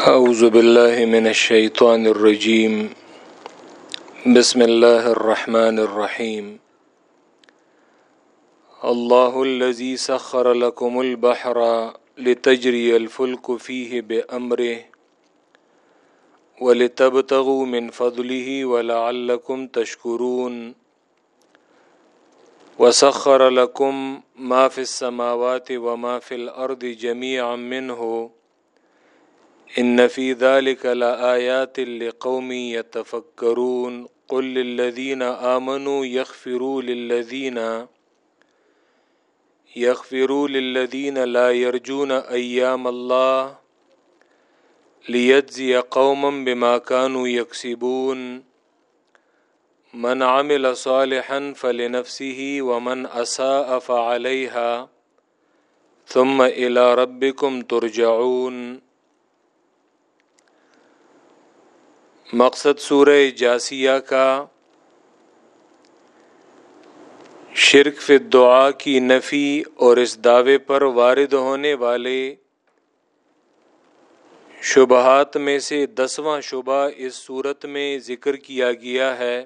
أعوذ بالله من الشيطان الرجيم. بسم الله الرحمن الرحيم. الله الذي سخر لكم البحر لتجري الفلك فيه بأمره ولتبتغوا من فضله ولعلكم تشكرون. وسخر لكم ما في السماوات وما في الأرض جميعا منه ان فی ذلك لآیات لقوم يتفکرون قل للذین آمنوا يغفروا للذین يغفروا للذین لا يرجون ایام اللہ لیجزی قوما بما كانوا يكسبون. من عمل صالحا فلنفسه ومن اساء فعليها ثم الى ربكم ترجعون. مقصد سورہ جاسیہ کا شرک فی دعا کی نفی اور اس دعوے پر وارد ہونے والے شبہات میں سے دسواں شبہ اس صورت میں ذکر کیا گیا ہے۔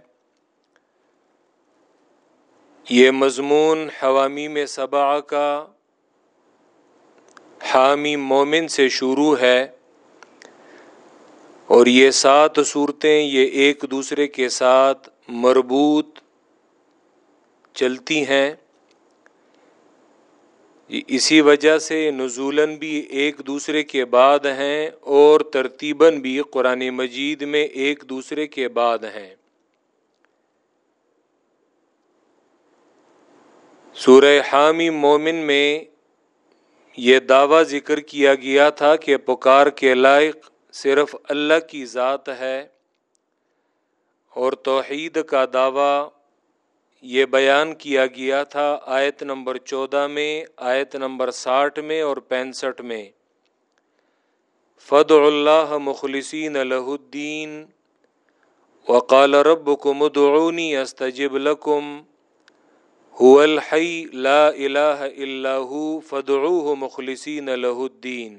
یہ مضمون حوامی میں صبا کا حامی مومن سے شروع ہے۔ اور یہ سات صورتیں یہ ایک دوسرے کے ساتھ مربوط چلتی ہیں۔ اسی وجہ سے نزولن بھی ایک دوسرے کے بعد ہیں اور ترتیباً بھی قرآن مجید میں ایک دوسرے کے بعد ہیں۔ سورہ حامی مومن میں یہ دعویٰ ذکر کیا گیا تھا کہ پکار کے لائق صرف اللہ کی ذات ہے اور توحید کا دعویٰ یہ بیان کیا گیا تھا آیت نمبر چودہ میں، آیت نمبر ساٹھ میں اور پینسٹھ میں۔ فد اللہ مخلصین الہ الدین وقال رب کو مدعونی استجب لکم هو الحی لا الہ الا هو فدعوه مخلصین الہ الدین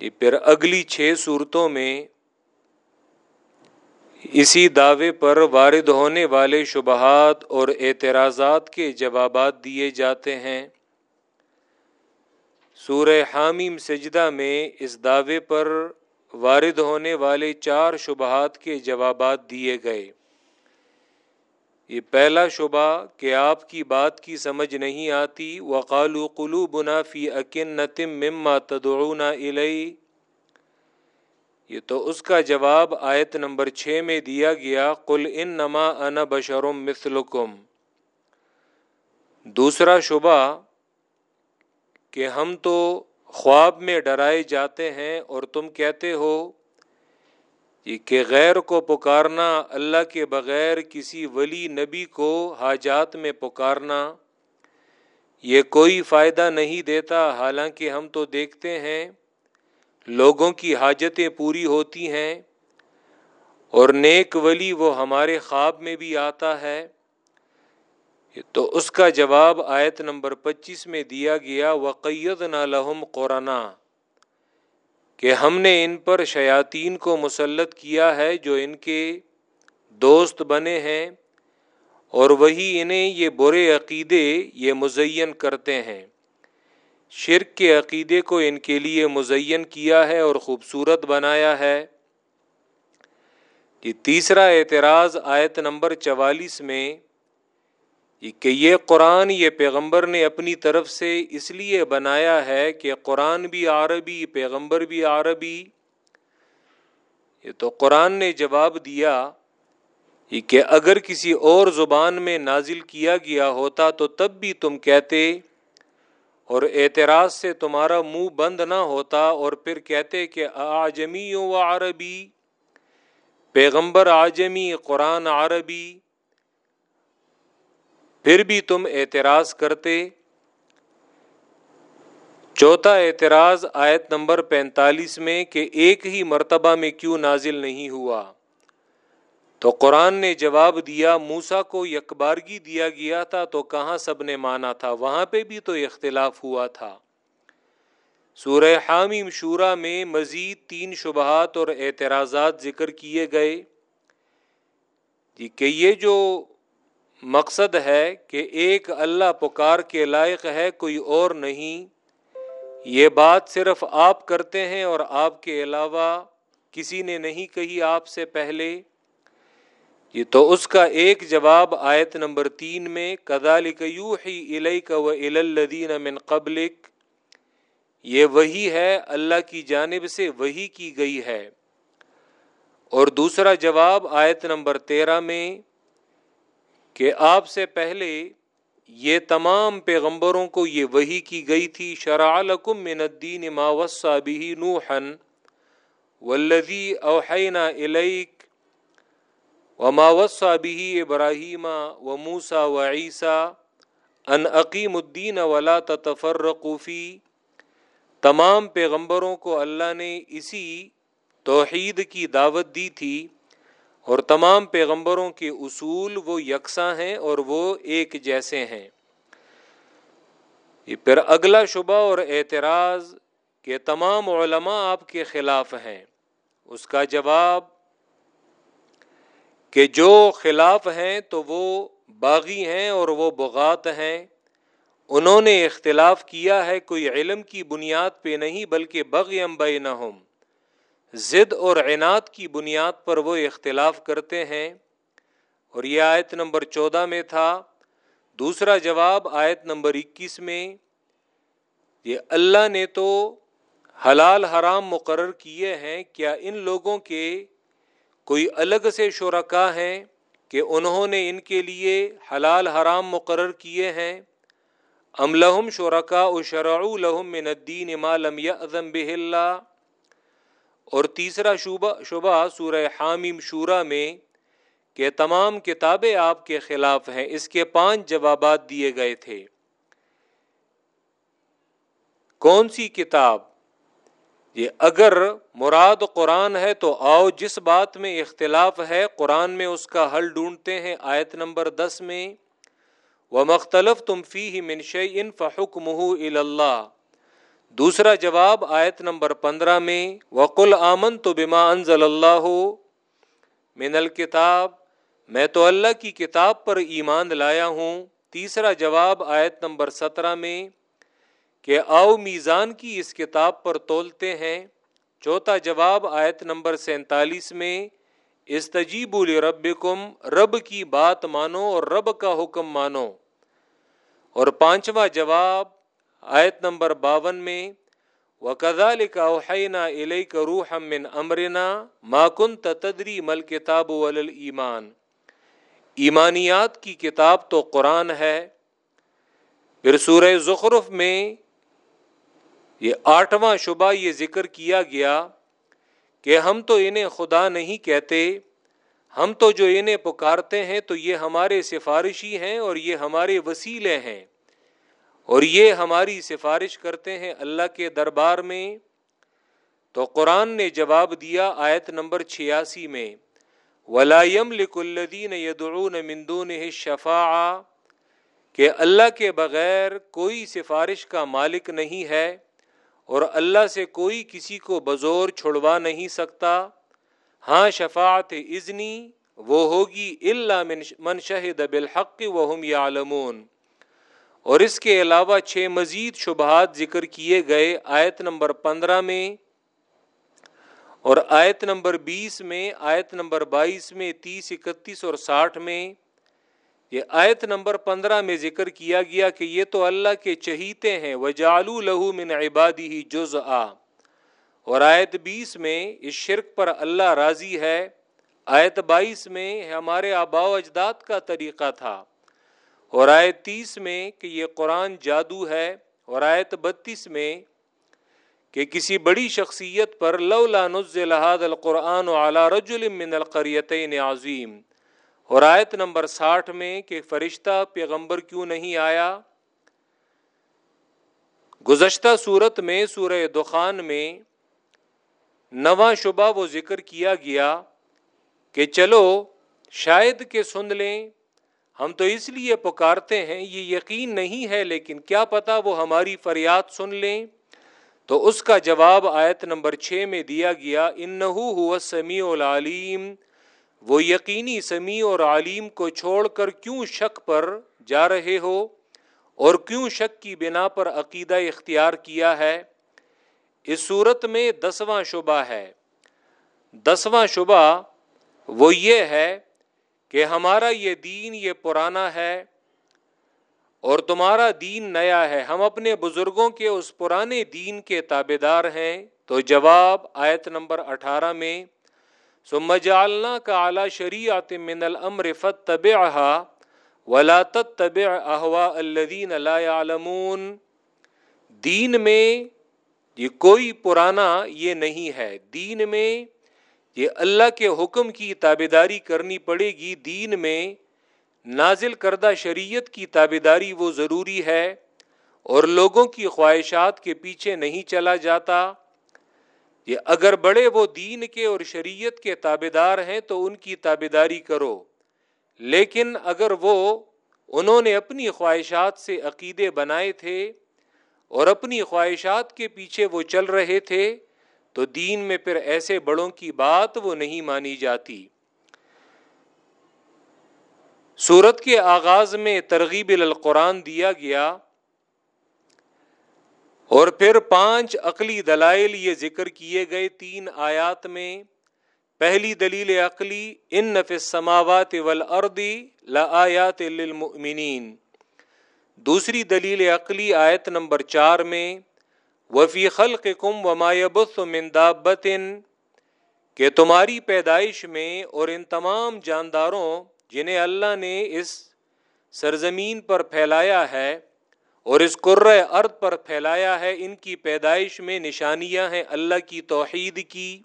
جی پھر اگلی چھ صورتوں میں اسی دعوے پر وارد ہونے والے شبہات اور اعتراضات کے جوابات دیے جاتے ہیں۔ سورہ حامیم سجدہ میں اس دعوے پر وارد ہونے والے چار شبہات کے جوابات دیے گئے۔ یہ پہلا شبہ کہ آپ کی بات کی سمجھ نہیں آتی وقالو قلو بنافی اکن نتم مما تدعونا الئی یہ تو اس کا جواب آیت نمبر چھ میں دیا گیا، قل ان نما ان بشرم مثلکم۔ دوسرا شبہ کہ ہم تو خواب میں ڈرائے جاتے ہیں اور تم کہتے ہو کہ غیر کو پکارنا، اللہ کے بغیر کسی ولی نبی کو حاجات میں پکارنا، یہ کوئی فائدہ نہیں دیتا۔ حالانکہ ہم تو دیکھتے ہیں، لوگوں کی حاجتیں پوری ہوتی ہیں اور نیک ولی وہ ہمارے خواب میں بھی آتا ہے۔ تو اس کا جواب آیت نمبر پچیس میں دیا گیا وقیت نہ لہم قرآن کہ ہم نے ان پر شیاطین کو مسلط کیا ہے جو ان کے دوست بنے ہیں اور وہی انہیں یہ برے عقیدے، یہ مزین کرتے ہیں۔ شرک کے عقیدے کو ان کے لیے مزین کیا ہے اور خوبصورت بنایا ہے۔ یہ تیسرا اعتراض آیت نمبر چوالیس میں کہ یہ قرآن یہ پیغمبر نے اپنی طرف سے اس لیے بنایا ہے کہ قرآن بھی عربی، پیغمبر بھی عربی۔ یہ تو قرآن نے جواب دیا کہ اگر کسی اور زبان میں نازل کیا گیا ہوتا تو تب بھی تم کہتے اور اعتراض سے تمہارا منہ بند نہ ہوتا اور پھر کہتے کہ آجمی و عربی، پیغمبر آجمی قرآن عربی۔ پھر بھی تم اعتراض کرتے؟ چوتھا اعتراض آیت نمبر پینتالیس میں کہ ایک ہی مرتبہ میں کیوں نازل نہیں ہوا؟ تو قرآن نے جواب دیا موسا کو یکبارگی دیا گیا تھا تو کہاں سب نے مانا تھا؟ وہاں پہ بھی تو اختلاف ہوا تھا۔ سورہ حامی مشورہ میں مزید تین شبہات اور اعتراضات ذکر کیے گئے۔ جی کہ یہ جو مقصد ہے کہ ایک اللہ پکار کے لائق ہے، کوئی اور نہیں۔ یہ بات صرف آپ کرتے ہیں اور آپ کے علاوہ کسی نے نہیں کہی آپ سے پہلے۔ یہ تو اس کا ایک جواب آیت نمبر تین میں کدالک یو ہی کا و الدین من قبلک یہ وہی ہے، اللہ کی جانب سے وہی کی گئی ہے۔ اور دوسرا جواب آیت نمبر تیرہ میں کہ آپ سے پہلے یہ تمام پیغمبروں کو یہ وہی کی گئی تھی، شرع لکم من الدین ما وصا به نوحا والذی اوحینا الیک وما وصا به ابراہیم و موسا و عیسیٰ ان عقیم الدین ولا تتفرقوا فی۔ تمام پیغمبروں کو اللہ نے اسی توحید کی دعوت دی تھی۔ اور تمام پیغمبروں کے اصول وہ یکساں ہیں اور وہ ایک جیسے ہیں۔ پھر اگلا شبہ اور اعتراض کہ تمام علماء آپ کے خلاف ہیں۔ اس کا جواب کہ جو خلاف ہیں تو وہ باغی ہیں اور وہ بغات ہیں۔ انہوں نے اختلاف کیا ہے، کوئی علم کی بنیاد پہ نہیں، بلکہ بغی امبئی نہ ضد اور عناد کی بنیاد پر وہ اختلاف کرتے ہیں۔ اور یہ آیت نمبر چودہ میں تھا۔ دوسرا جواب آیت نمبر اکیس میں۔ یہ اللہ نے تو حلال حرام مقرر کیے ہیں، کیا ان لوگوں کے کوئی الگ سے شرکا ہیں کہ انہوں نے ان کے لیے حلال حرام مقرر کیے ہیں؟ ام لہم شرکا و شرع الحم من الدین ما لم یأذن بہ اللہ؟ اور تیسرا شعبہ شبہ سورہ حامیم شورا میں کہ تمام کتابیں آپ کے خلاف ہیں، اس کے پانچ جوابات دیے گئے تھے۔ کون سی کتاب؟ یہ اگر مراد قرآن ہے تو آؤ جس بات میں اختلاف ہے، قرآن میں اس کا حل ڈھونڈتے ہیں۔ آیت نمبر دس میں وہ مختلف تم فی ہی منش ان فحکم اللہ دوسرا جواب آیت نمبر پندرہ میں، وقل آمن تو بما انزل اللہ من الکتاب میں تو اللہ کی کتاب پر ایمان لایا ہوں۔ تیسرا جواب آیت نمبر سترہ میں، کہ آؤ میزان کی اس کتاب پر تولتے ہیں۔ چوتھا جواب آیت نمبر سینتالیس میں استجیب الربکم رب کی بات مانو اور رب کا حکم مانو۔ اور پانچواں جواب آیت نمبر باون میں و کا اوحینا علیہ کا من امرنا ماکن تدری مل کتاب ایمان ایمانیات کی کتاب تو قرآن ہے۔ پھر سورہ زخرف میں یہ آٹھواں شبہ یہ ذکر کیا گیا کہ ہم تو انہیں خدا نہیں کہتے، ہم تو جو انہیں پکارتے ہیں تو یہ ہمارے سفارشی ہیں اور یہ ہمارے وسیلے ہیں۔ اور یہ ہماری سفارش کرتے ہیں اللہ کے دربار میں۔ تو قرآن نے جواب دیا آیت نمبر چھیاسی میں ولام لکلدین یدعون مندون شفا کہ اللہ کے بغیر کوئی سفارش کا مالک نہیں ہے اور اللہ سے کوئی کسی کو بزور چھڑوا نہیں سکتا۔ ہاں شفاعت ازنی وہ ہوگی اللہ من شہد بالحق وهم یعلمون اور اس کے علاوہ چھ مزید شبہات ذکر کیے گئے آیت نمبر پندرہ میں اور آیت نمبر بیس میں، آیت نمبر بائیس میں، تیس، اکتیس اور ساٹھ میں۔ یہ آیت نمبر پندرہ میں ذکر کیا گیا کہ یہ تو اللہ کے چہیتے ہیں وہ جالو لہو من عبادی ہی جز آ اور آیت بیس میں اس شرک پر اللہ راضی ہے۔ آیت بائیس میں، ہمارے آبا و اجداد کا طریقہ تھا۔ اور آیت تیس میں کہ یہ قرآن جادو ہے اور آیت بتیس میں کہ کسی بڑی شخصیت پر لولا نزل هذا القرآن على رجل من القریتین عظیم۔ اور آیت نمبر ساٹھ میں کہ فرشتہ پیغمبر کیوں نہیں آیا؟ گزشتہ صورت میں سورہ دخان میں نواں شبہ وہ ذکر کیا گیا کہ چلو شاید کہ سن لیں۔ ہم تو اس لیے پکارتے ہیں، یہ یقین نہیں ہے، لیکن کیا پتا وہ ہماری فریاد سن لیں۔ تو اس کا جواب آیت نمبر چھ میں دیا گیا ان ہوا سمیع العلیم۔ وہ یقینی سمیع اور عالیم کو چھوڑ کر کیوں شک پر جا رہے ہو؟ اور کیوں شک کی بنا پر عقیدہ اختیار کیا ہے؟ اس صورت میں دسواں شبہ ہے۔ دسواں شبہ وہ یہ ہے کہ ہمارا یہ دین یہ پرانا ہے اور تمہارا دین نیا ہے۔ ہم اپنے بزرگوں کے اس پرانے دین کے تابے دار ہیں۔ تو جواب آیت نمبر اٹھارہ میں سم جالنا کا اعلی شریعت من الامر فتبعها ولا تتبع اهواء الذين لا يعلمون دین میں یہ کوئی پرانا یہ نہیں ہے۔ دین میں یہ اللہ کے حکم کی تابے داری کرنی پڑے گی، دین میں نازل کردہ شریعت کی تابے داری وہ ضروری ہے اور لوگوں کی خواہشات کے پیچھے نہیں چلا جاتا۔ یہ اگر بڑے وہ دین کے اور شریعت کے تابے دار ہیں تو ان کی تابیداری کرو۔ لیکن اگر وہ انہوں نے اپنی خواہشات سے عقیدے بنائے تھے اور اپنی خواہشات کے پیچھے وہ چل رہے تھے تو دین میں پھر ایسے بڑوں کی بات وہ نہیں مانی جاتی۔ سورت کے آغاز میں ترغیب القرآن دیا گیا اور پھر پانچ عقلی دلائل یہ ذکر کیے گئے تین آیات میں، پہلی دلیل عقلی، ان نف سماوات وردی لآیات للمؤمنین دوسری دلیل عقلی آیت نمبر چار میں وفی خلق کم و مایبس کہ تمہاری پیدائش میں اور ان تمام جانداروں جنہیں اللہ نے اس سرزمین پر پھیلایا ہے اور اس قر ارد پر پھیلایا ہے، ان کی پیدائش میں نشانیاں ہیں اللہ کی توحید کی۔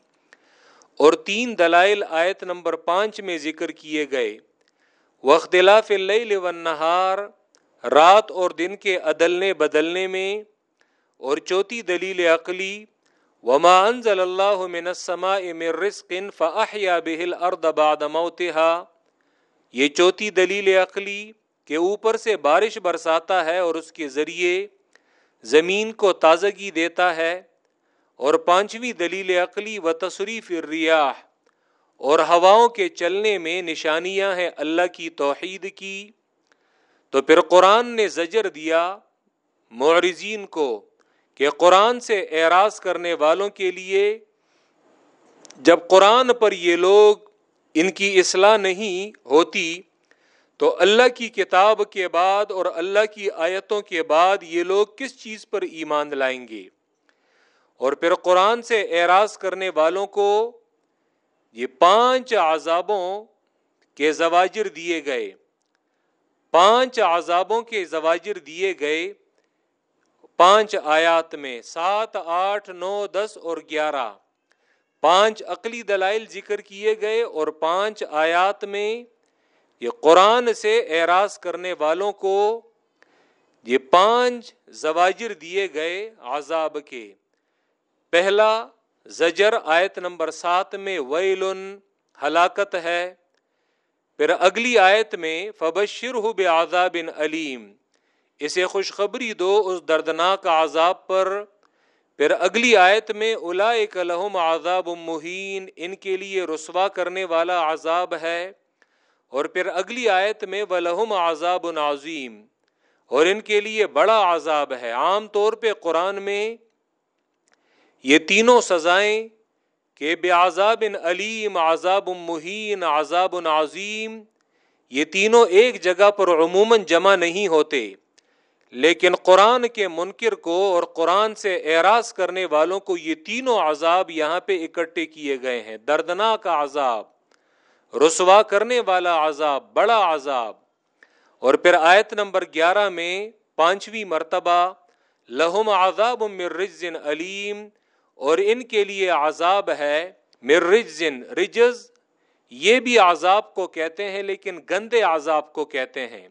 اور تین دلائل آیت نمبر پانچ میں ذکر کیے گئے۔ وختلاف اللیل والنہار رات اور دن کے عدلنے بدلنے میں اور چوتھی دلیل عقلی، وما انزل اللہ من السماء من رزق فاحیا به الارض بعد موتها۔ یہ چوتھی دلیل عقلی کہ اوپر سے بارش برساتا ہے اور اس کے ذریعے زمین کو تازگی دیتا ہے۔ اور پانچویں دلیل عقلی و تصریف الریاح اور ہواؤں کے چلنے میں نشانیاں ہیں اللہ کی توحید کی۔ تو پھر قرآن نے زجر دیا معرزین کو۔ کہ قرآن سے اعراض کرنے والوں کے لیے جب قرآن پر یہ لوگ ان کی اصلاح نہیں ہوتی، تو اللہ کی کتاب کے بعد اور اللہ کی آیتوں کے بعد یہ لوگ کس چیز پر ایمان لائیں گے؟ اور پھر قرآن سے اعراض کرنے والوں کو یہ پانچ عذابوں کے زواجر دیے گئے۔ پانچ عذابوں کے زواجر دیے گئے۔ پانچ آیات میں سات، آٹھ، نو، دس اور گیارہ۔ پانچ عقلی دلائل ذکر کیے گئے اور پانچ آیات میں یہ قرآن سے اعراض کرنے والوں کو یہ پانچ زواجر دیے گئے عذاب کے۔ پہلا زجر آیت نمبر سات میں ویل ہلاکت ہے۔ پھر اگلی آیت میں فبشر ہو بے آزاب علیم۔ اسے خوشخبری دو اس دردناک عذاب پر۔ پھر اگلی آیت میں الا لہم عذاب مہین، ان کے لیے رسوا کرنے والا عذاب ہے۔ اور پھر اگلی آیت میں وہ لہم عذاب عظیم، اور ان کے لیے بڑا عذاب ہے۔ عام طور پہ قرآن میں یہ تینوں سزائیں کہ بے عذاب علیم، عذاب مہین، عذاب عظیم، یہ تینوں ایک جگہ پر عموماً جمع نہیں ہوتے۔ لیکن قرآن کے منکر کو اور قرآن سے اعراض کرنے والوں کو یہ تینوں عذاب یہاں پہ اکٹھے کیے گئے ہیں۔ دردناک عذاب، رسوا کرنے والا عذاب، بڑا عذاب۔ اور پھر آیت نمبر گیارہ میں پانچویں مرتبہ، لہم عذاب رجزن علیم، اور ان کے لیے عذاب ہے مرجن رجز یہ بھی عذاب کو کہتے ہیں لیکن گندے عذاب کو کہتے ہیں۔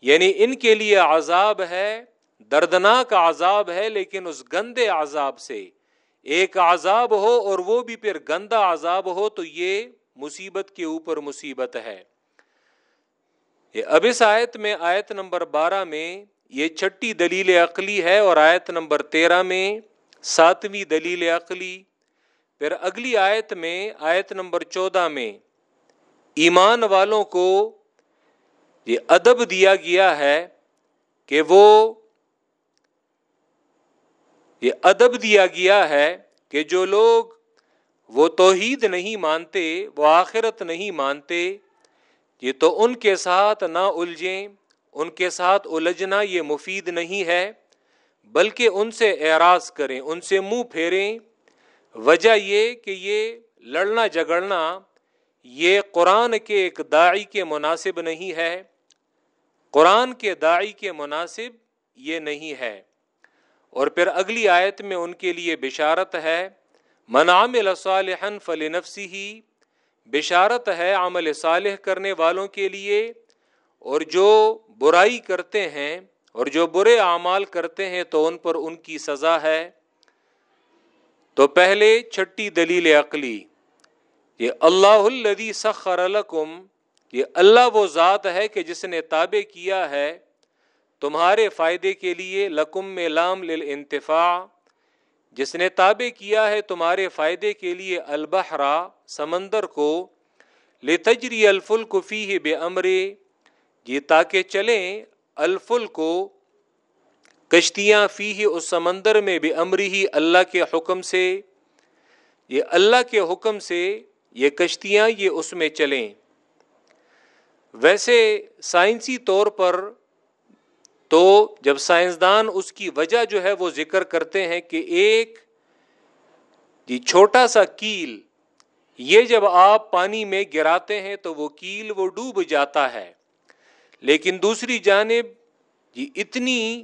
یعنی ان کے لیے عذاب ہے، دردناک عذاب ہے، لیکن اس گندے عذاب سے ایک عذاب ہو اور وہ بھی پھر گندا عذاب ہو، تو یہ مصیبت کے اوپر مصیبت ہے۔ اب اس آیت میں، آیت نمبر بارہ میں یہ چھٹی دلیل عقلی ہے اور آیت نمبر تیرہ میں ساتویں دلیل عقلی۔ پھر اگلی آیت میں، آیت نمبر چودہ میں ایمان والوں کو یہ ادب دیا گیا ہے کہ وہ یہ ادب دیا گیا ہے کہ جو لوگ وہ توحید نہیں مانتے، وہ آخرت نہیں مانتے، یہ تو ان کے ساتھ نہ الجھیں، ان کے ساتھ الجھنا یہ مفید نہیں ہے، بلکہ ان سے اعراض کریں، ان سے منہ پھیریں۔ وجہ یہ کہ یہ لڑنا جگڑنا یہ قرآن کے ایک داعی کے مناسب نہیں ہے۔ قرآن کے داعی کے مناسب یہ نہیں ہے۔ اور پھر اگلی آیت میں ان کے لیے بشارت ہے منعام صالحا فل نفسی ہی بشارت ہے عمل صالح کرنے والوں کے لیے، اور جو برائی کرتے ہیں اور جو برے اعمال کرتے ہیں تو ان پر ان کی سزا ہے۔ تو پہلے چھٹی دلیل عقلی یہ اللہ الدی سخر لکم یہ اللہ وہ ذات ہے کہ جس نے تابع کیا ہے، تمہارے فائدے کے لیے لکم میں لام للانتفاع۔ جس نے تابع کیا ہے تمہارے فائدے کے لیے البحرا سمندر کو۔ لتجری الفل کفی ہے بے امرے یہ جی تاکہ چلیں الفل کو کشتیاں فی ہی اس سمندر میں بے امری ہی اللہ کے حکم سے۔ یہ اللہ کے حکم سے، یہ کشتیاں یہ اس میں چلیں۔ ویسے سائنسی طور پر تو جب سائنسدان اس کی وجہ جو ہے وہ ذکر کرتے ہیں کہ ایک جی چھوٹا سا کیل، یہ جب آپ پانی میں گراتے ہیں تو وہ کیل وہ ڈوب جاتا ہے۔ لیکن دوسری جانب جی اتنی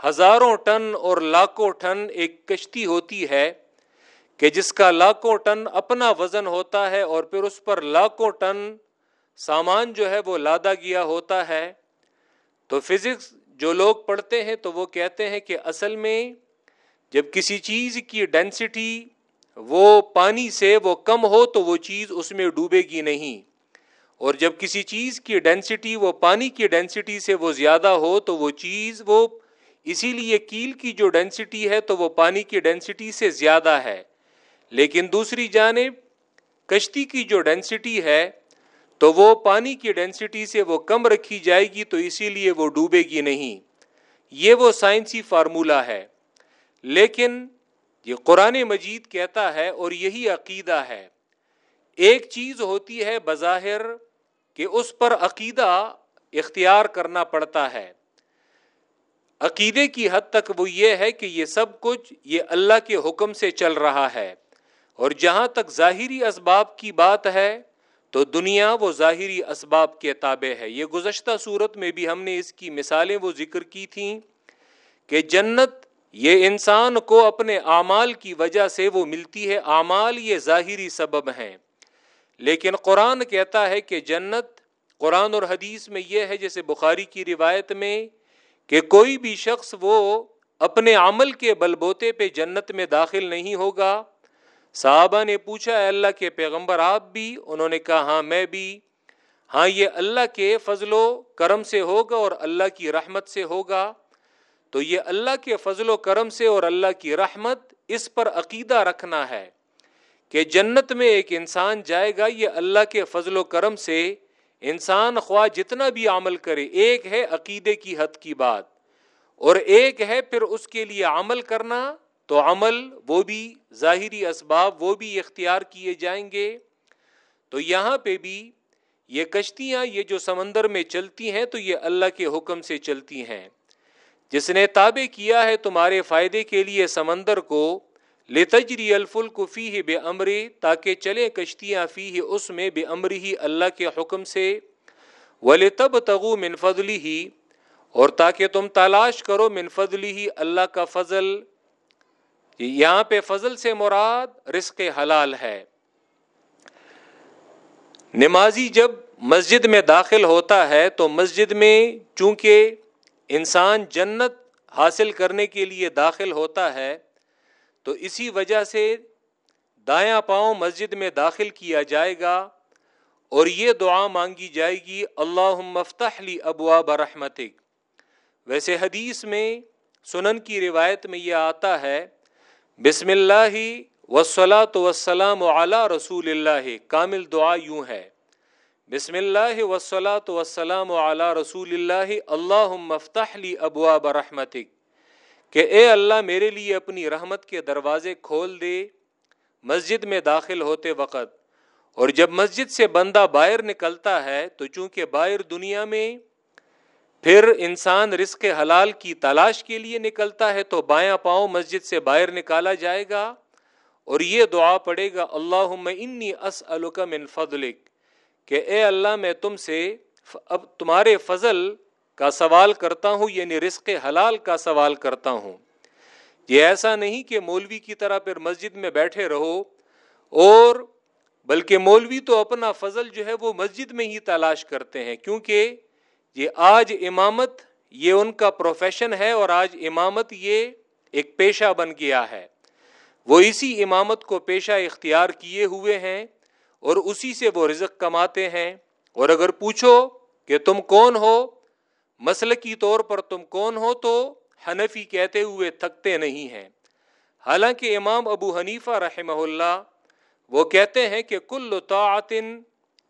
ہزاروں ٹن اور لاکھوں ٹن ایک کشتی ہوتی ہے کہ جس کا لاکھوں ٹن اپنا وزن ہوتا ہے اور پھر اس پر لاکھوں ٹن سامان جو ہے وہ لادا گیا ہوتا ہے، تو فزکس جو لوگ پڑھتے ہیں تو وہ کہتے ہیں کہ اصل میں جب کسی چیز کی ڈینسٹی وہ پانی سے وہ کم ہو تو وہ چیز اس میں ڈوبے گی نہیں۔ اور جب کسی چیز کی ڈینسٹی وہ پانی کی ڈینسٹی سے وہ زیادہ ہو تو وہ چیز وہ اسی لیے کیل کی جو ڈینسٹی ہے تو وہ پانی کی ڈینسٹی سے زیادہ ہے۔ لیکن دوسری جانب، کشتی کی جو ڈینسٹی ہے تو وہ پانی کی ڈینسٹی سے وہ کم رکھی جائے گی تو اسی لیے وہ ڈوبے گی نہیں۔ یہ وہ سائنسی فارمولا ہے۔ لیکن یہ قرآن مجید کہتا ہے اور یہی عقیدہ ہے۔ ایک چیز ہوتی ہے بظاہر کہ اس پر عقیدہ اختیار کرنا پڑتا ہے۔ عقیدے کی حد تک وہ یہ ہے کہ یہ سب کچھ یہ اللہ کے حکم سے چل رہا ہے۔ اور جہاں تک ظاہری اسباب کی بات ہے تو دنیا وہ ظاہری اسباب کے تابع ہے۔ یہ گزشتہ صورت میں بھی ہم نے اس کی مثالیں وہ ذکر کی تھیں کہ جنت یہ انسان کو اپنے اعمال کی وجہ سے وہ ملتی ہے۔ اعمال یہ ظاہری سبب ہیں۔ لیکن قرآن کہتا ہے کہ جنت، قرآن اور حدیث میں یہ ہے، جیسے بخاری کی روایت میں، کہ کوئی بھی شخص وہ اپنے عمل کے بل بوتے پہ جنت میں داخل نہیں ہوگا۔ صحابہ نے پوچھا، اے اللہ کے پیغمبر، آپ بھی؟ انہوں نے کہا ہاں میں بھی۔ ہاں یہ اللہ کے فضل و کرم سے ہوگا اور اللہ کی رحمت سے ہوگا۔ تو یہ اللہ کے فضل و کرم سے اور اللہ کی رحمت اس پر عقیدہ رکھنا ہے کہ جنت میں ایک انسان جائے گا، یہ اللہ کے فضل و کرم سے انسان خواہ جتنا بھی عمل کرے، ایک ہے عقیدے کی حد کی بات اور ایک ہے پھر اس کے لیے عمل کرنا تو عمل وہ بھی ظاہری اسباب وہ بھی اختیار کیے جائیں گے۔ تو یہاں پہ بھی یہ کشتیاں یہ جو سمندر میں چلتی ہیں تو یہ اللہ کے حکم سے چلتی ہیں۔ جس نے تابع کیا ہے تمہارے فائدے کے لیے سمندر کو لے تجری الفل فی ہے بے امری تاکہ چلے کشتیاں فی ہے اس میں بے امری ہی اللہ کے حکم سے۔ ولی تب تغو منفضلی ہی اور تاکہ تم تلاش کرو منفضلی ہی اللہ کا فضل۔ یہاں پہ فضل سے مراد رزق حلال ہے۔ نمازی جب مسجد میں داخل ہوتا ہے تو مسجد میں چونکہ انسان جنت حاصل کرنے کے لیے داخل ہوتا ہے، تو اسی وجہ سے دایاں پاؤں مسجد میں داخل کیا جائے گا اور یہ دعا مانگی جائے گی اللہ مفتح لی ابوا برحمتک ویسے حدیث میں، سنن کی روایت میں یہ آتا ہے بسم اللہ وسلاۃ وسلام علی رسول اللہ۔ کامل دعا یوں ہے۔ بسم اللہ وسلاۃ وسلام علی رسول اللہ۔ اللہ مفتح لی ابوا برحمتک کہ اے اللہ میرے لیے اپنی رحمت کے دروازے کھول دے۔ مسجد میں داخل ہوتے وقت۔ اور جب مسجد سے بندہ باہر نکلتا ہے تو چونکہ باہر دنیا میں پھر انسان رزق حلال کی تلاش کے لیے نکلتا ہے تو بایاں پاؤں مسجد سے باہر نکالا جائے گا اور یہ دعا پڑے گا اللہ انی من فضلک کہ اے اللہ میں تم سے اب تمہارے فضل کا سوال کرتا ہوں یعنی رزق حلال کا سوال کرتا ہوں۔ یہ ایسا نہیں کہ مولوی کی طرح پھر مسجد میں بیٹھے رہو اور بلکہ مولوی تو اپنا فضل جو ہے وہ مسجد میں ہی تلاش کرتے ہیں، کیونکہ یہ آج امامت، یہ ان کا پروفیشن ہے اور آج امامت یہ ایک پیشہ بن گیا ہے۔ وہ اسی امامت کو پیشہ اختیار کیے ہوئے ہیں اور اسی سے وہ رزق کماتے ہیں۔ اور اگر پوچھو کہ تم کون ہو مسلکی طور پر تم کون ہو تو حنفی کہتے ہوئے تھکتے نہیں ہیں۔ حالانکہ امام ابو حنیفہ رحمہ اللہ وہ کہتے ہیں کہ کل طاعت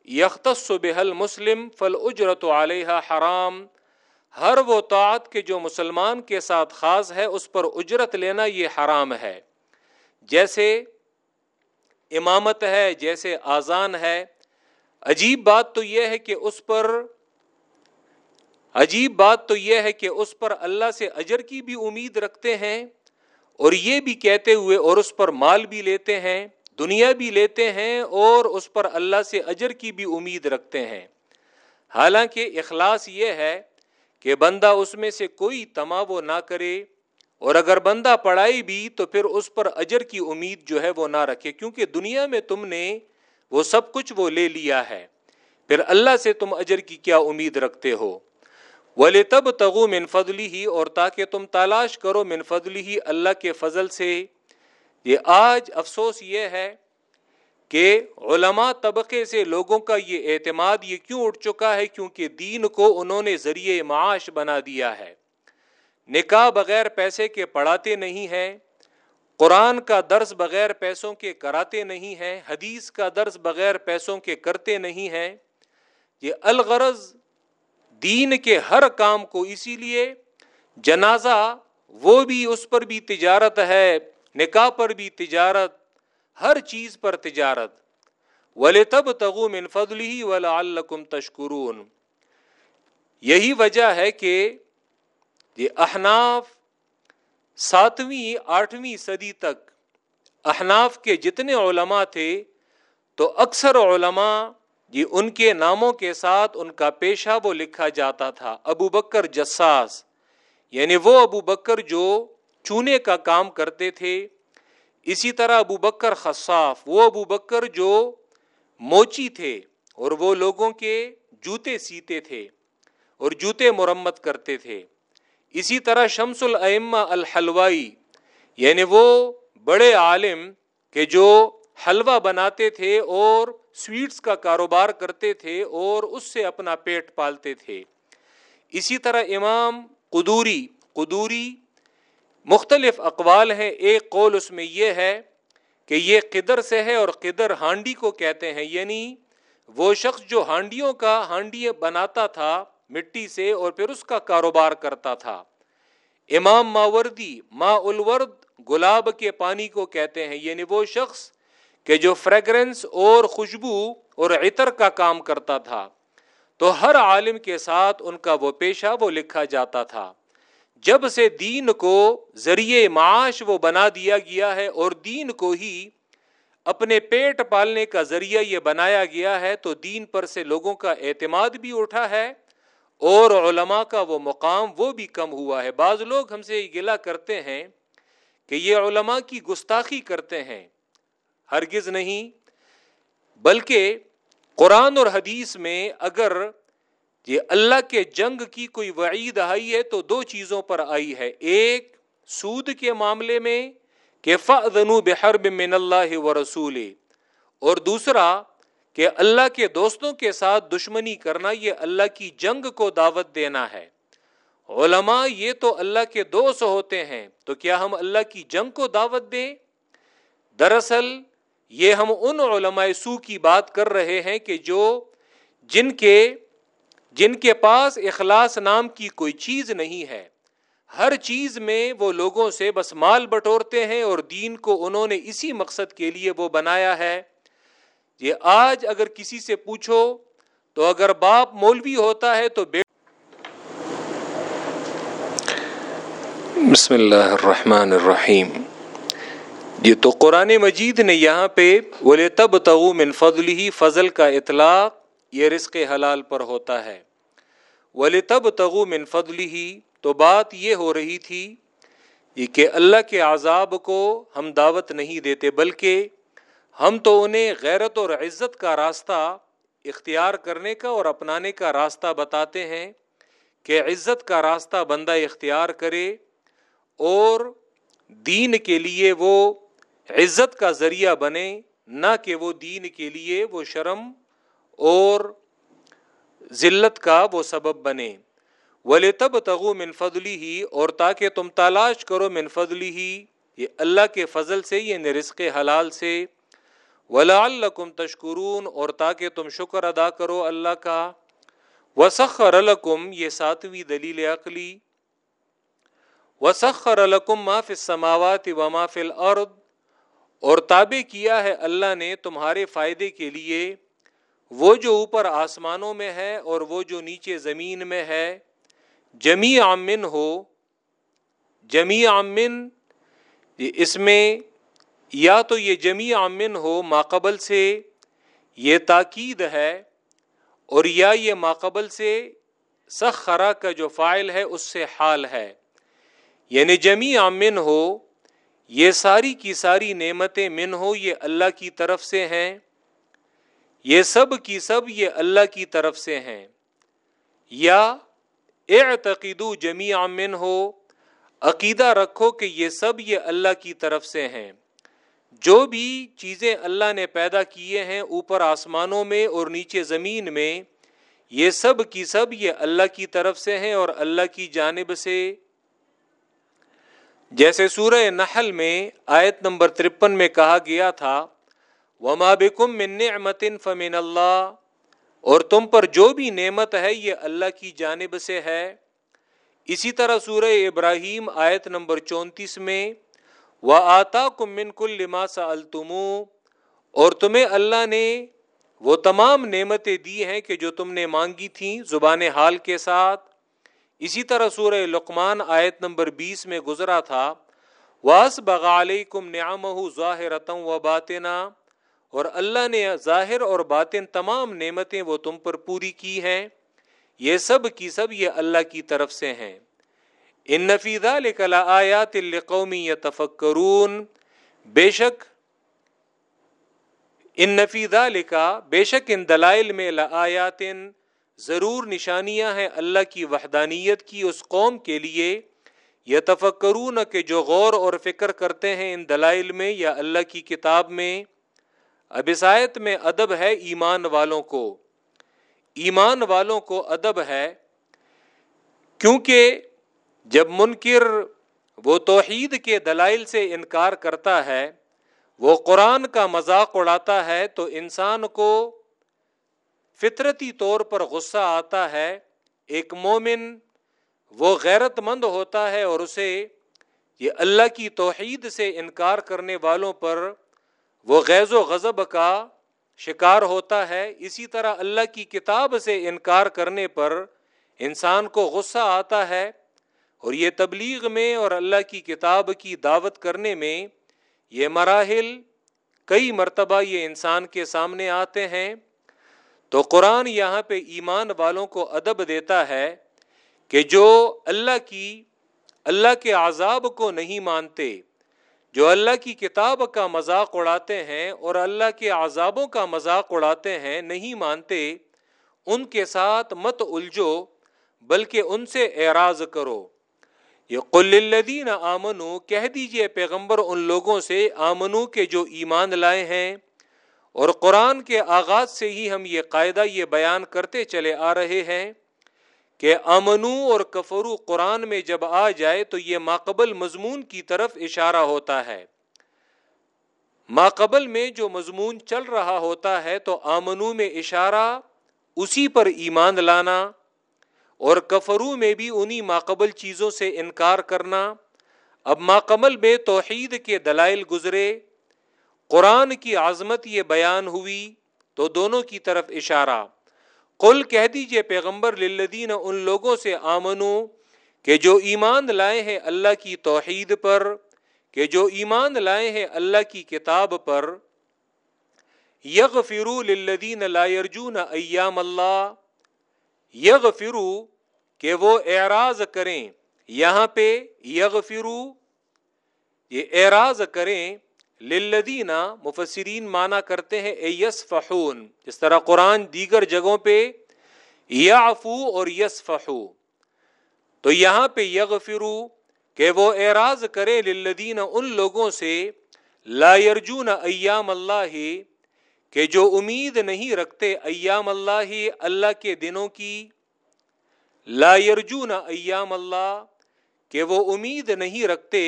یختص بحل مسلم فل اجرت علیہ حرام، ہر وہ طاعت کے جو مسلمان کے ساتھ خاص ہے، اس پر اجرت لینا یہ حرام ہے۔ جیسے امامت ہے، جیسے آزان ہے۔ عجیب بات تو یہ ہے کہ اس پر، عجیب بات تو یہ ہے کہ اس پر اللہ سے اجر کی بھی امید رکھتے ہیں اور یہ بھی کہتے ہوئے اور اس پر مال بھی لیتے ہیں۔ دنیا بھی لیتے ہیں اور اس پر اللہ سے اجر کی بھی امید رکھتے ہیں۔ حالانکہ اخلاص یہ ہے کہ بندہ اس میں سے کوئی تماو نہ کرے اور اگر بندہ پڑھائی بھی تو پھر اس پر اجر کی امید جو ہے وہ نہ رکھے، کیونکہ دنیا میں تم نے وہ سب کچھ وہ لے لیا ہے۔ پھر اللہ سے تم اجر کی کیا امید رکھتے ہو؟ ولی تب تغو منفضلی ہی اور تاکہ تم تلاش کرو منفضلی ہی اللہ کے فضل سے۔ یہ آج افسوس یہ ہے کہ علماء طبقے سے لوگوں کا یہ اعتماد یہ کیوں اٹھ چکا ہے کیونکہ دین کو انہوں نے ذریعے معاش بنا دیا ہے۔ نکاح بغیر پیسے کے پڑھاتے نہیں ہیں، قرآن کا درس بغیر پیسوں کے کراتے نہیں ہیں، حدیث کا درس بغیر پیسوں کے کرتے نہیں ہیں۔ یہ الغرض دین کے ہر کام کو اسی لیے، جنازہ وہ بھی اس پر بھی تجارت ہے نکاح پر بھی تجارت، ہر چیز پر تجارت۔ ولی تب تغو من ولا الکم تشکرون۔ یہی وجہ ہے کہ یہ احناف ساتویں، آٹھویں صدی تک احناف کے جتنے علماء تھے، تو اکثر علماء یہ ان کے ناموں کے ساتھ ان کا پیشہ وہ لکھا جاتا تھا۔ ابو بکر جساس یعنی وہ ابو بکر جو چونے کا کام کرتے تھے۔ اسی طرح ابو بکر خصاف، وہ ابو بکر جو موچی تھے اور وہ لوگوں کے جوتے سیتے تھے اور جوتے مرمت کرتے تھے۔ اسی طرح شمس العما الحلوائی یعنی وہ بڑے عالم کہ جو حلوہ بناتے تھے اور سویٹس کا کاروبار کرتے تھے اور اس سے اپنا پیٹ پالتے تھے۔ اسی طرح امام قدوری قدوری مختلف اقوال ہیں، ایک قول اس میں یہ ہے کہ یہ قدر سے ہے اور قدر ہانڈی کو کہتے ہیں یعنی وہ شخص جو ہانڈیوں کا ہانڈی بناتا تھا مٹی سے اور پھر اس کا کاروبار کرتا تھا۔ امام ماوردی، ما الورد گلاب کے پانی کو کہتے ہیں یعنی وہ شخص کہ جو فریگرنس اور خوشبو اور عطر کا کام کرتا تھا۔ تو ہر عالم کے ساتھ ان کا وہ پیشہ وہ لکھا جاتا تھا۔ جب سے دین کو ذریعے معاش وہ بنا دیا گیا ہے اور دین کو ہی اپنے پیٹ پالنے کا ذریعہ یہ بنایا گیا ہے، تو دین پر سے لوگوں کا اعتماد بھی اٹھا ہے اور علماء کا وہ مقام وہ بھی کم ہوا ہے۔ بعض لوگ ہم سے یہ گلا کرتے ہیں کہ یہ علماء کی گستاخی کرتے ہیں۔ ہرگز نہیں، بلکہ قرآن اور حدیث میں اگر یہ اللہ کے جنگ کی کوئی وعید آئی ہے تو دو چیزوں پر آئی ہے۔ ایک، سود کے معاملے میں کہ بحرب من اللہ و رسول اور دوسرا، کہ اللہ کے دوستوں کے ساتھ دشمنی کرنا، یہ اللہ کی جنگ کو دعوت دینا ہے۔ علماء، یہ تو اللہ کے دوست ہوتے ہیں، تو کیا ہم اللہ کی جنگ کو دعوت دیں؟ دراصل، یہ ہم ان علماء سو کی بات کر رہے ہیں کہ جو جن کے جن کے پاس اخلاص نام کی کوئی چیز نہیں ہے۔ ہر چیز میں وہ لوگوں سے بس مال بٹورتے ہیں اور دین کو انہوں نے اسی مقصد کے لیے وہ بنایا ہے۔ یہ آج اگر کسی سے پوچھو تو اگر باپ مولوی ہوتا ہے تو بسم اللہ الرحمن الرحیم۔ یہ تو قرآن مجید نے یہاں پہ بولے تب تغو من فضل ہی فضل کا اطلاق یہ رزق حلال پر ہوتا ہے۔ ولی تب تغو من فضل ہی تو بات یہ ہو رہی تھی کہ اللہ کے عذاب کو ہم دعوت نہیں دیتے، بلکہ ہم تو انہیں غیرت اور عزت کا راستہ اختیار کرنے کا اور اپنانے کا راستہ بتاتے ہیں کہ عزت کا راستہ بندہ اختیار کرے اور دین کے لیے وہ عزت کا ذریعہ بنے، نہ کہ وہ دین کے لیے وہ شرم اور ذلت کا وہ سبب بنے۔ ولی تب تغو منفضلی ہی اور تاکہ تم تلاش کرو منفضلی ہی یہ اللہ کے فضل سے یعنی یہ نرزق حلال سے۔ ولا الکم تشکرون، اور تاکہ تم شکر ادا کرو اللہ کا۔ وسخر الکم یہ ساتویں دلیل عقلی۔ وسخر الکم ما فی السماوات و ما فی الارض اور تابع کیا ہے اللہ نے تمہارے فائدے کے لیے۔ وہ جو اوپر آسمانوں میں ہے اور وہ جو نیچے زمین میں ہے جمی امن ہو جمی امن اس میں یا تو یہ جمی امن ہو ماقبل سے، یہ تاکید ہے، اور یا یہ ماقبل سے سخ خرا کا جو فائل ہے اس سے حال ہے۔ یعنی جمی امن ہو، یہ ساری کی ساری نعمتیں من ہو، یہ اللہ کی طرف سے ہیں۔ یہ سب کی سب یہ اللہ کی طرف سے ہیں۔ یا اعتقیدو جمی من ہو عقیدہ رکھو کہ یہ سب یہ اللہ کی طرف سے ہیں۔ جو بھی چیزیں اللہ نے پیدا کیے ہیں اوپر آسمانوں میں اور نیچے زمین میں، یہ سب کی سب یہ اللہ کی طرف سے ہیں اور اللہ کی جانب سے۔ جیسے سورہ نحل میں آیت نمبر ترپن میں کہا گیا تھا وما بکم من نعمت فمن اللہ اور تم پر جو بھی نعمت ہے، یہ اللہ کی جانب سے ہے۔ اسی طرح سورہ ابراہیم آیت نمبر چونتیس میں وہ آتا کمن کل لما سا اور تمہیں اللہ نے وہ تمام نعمتیں دی ہیں کہ جو تم نے مانگی تھیں زبان حال کے ساتھ۔ اسی طرح سورہ لقمان آیت نمبر بیس میں گزرا تھا واس بغال کم نیام ظاہر و باتنا اور اللہ نے ظاہر اور باطن تمام نعمتیں وہ تم پر پوری کی ہیں۔ یہ سب کی سب یہ اللہ کی طرف سے ہیں۔ ان نفیدہ لکلا آیات القومی یا تفکرون بے شک، ان نفیدہ لکھا بے شک ان دلائل میں لآیات ضرور نشانیاں ہیں اللہ کی وحدانیت کی اس قوم کے لیے۔ یا تفکرون کہ جو غور اور فکر کرتے ہیں ان دلائل میں یا اللہ کی کتاب میں۔ اب آیت میں ادب ہے ایمان والوں کو۔ ایمان والوں کو ادب ہے کیونکہ جب منکر وہ توحید کے دلائل سے انکار کرتا ہے، وہ قرآن کا مذاق اڑاتا ہے، تو انسان کو فطرتی طور پر غصہ آتا ہے۔ ایک مومن وہ غیرت مند ہوتا ہے اور اسے یہ اللہ کی توحید سے انکار کرنے والوں پر وہ غیظ و غضب کا شکار ہوتا ہے، اسی طرح اللہ کی کتاب سے انکار کرنے پر انسان کو غصہ آتا ہے اور یہ تبلیغ میں اور اللہ کی کتاب کی دعوت کرنے میں یہ مراحل کئی مرتبہ یہ انسان کے سامنے آتے ہیں۔ تو قرآن یہاں پہ ایمان والوں کو ادب دیتا ہے کہ جو اللہ کی، اللہ کے عذاب کو نہیں مانتے جو اللہ کی کتاب کا مذاق اڑاتے ہیں اور اللہ کے عذابوں کا مذاق اڑاتے ہیں نہیں مانتے، ان کے ساتھ مت الجھو، بلکہ ان سے اعراض کرو۔ یہ قل الدین آمنو، کہہ دیجیے پیغمبر ان لوگوں سے، آمنو کے جو ایمان لائے ہیں۔ اور قرآن کے آغاز سے ہی ہم یہ قاعدہ، یہ بیان کرتے چلے آ رہے ہیں۔ کہ امنو اور کفرو قرآن میں جب آ جائے تو یہ ماقبل مضمون کی طرف اشارہ ہوتا ہے۔ ماقبل میں جو مضمون چل رہا ہوتا ہے تو آمنو میں اشارہ، اسی پر ایمان لانا اور کفرو میں بھی انہی ماقبل چیزوں سے انکار کرنا۔ اب ماقبل میں توحید کے دلائل گزرے، قرآن کی عظمت یہ بیان ہوئی تو دونوں کی طرف اشارہ۔ قل کہہ دیجیے پیغمبر للدین ان لوگوں سے آمنو کہ جو ایمان لائے ہیں اللہ کی توحید پر، کہ جو ایمان لائے ہیں اللہ کی کتاب پر یغ فرو للدین لا یرجون ایام اللہ یغ فرو کہ وہ اعراض کریں یہاں پہ یغ فرو یہ اعراض کریں للدینہ مفسرین مانا کرتے ہیں، اے یس فہون جس طرح قرآن دیگر جگہوں پہ یافو اور یس فہو تو یہاں پہ یغ فرو کہ وہ اعراض کرے للدین ان لوگوں سے، لا یرجون ایام اللہ، کہ جو امید نہیں رکھتے ایام اللہ اللہ کے دنوں کی۔ لا یرجون ایام اللہ، کہ وہ امید نہیں رکھتے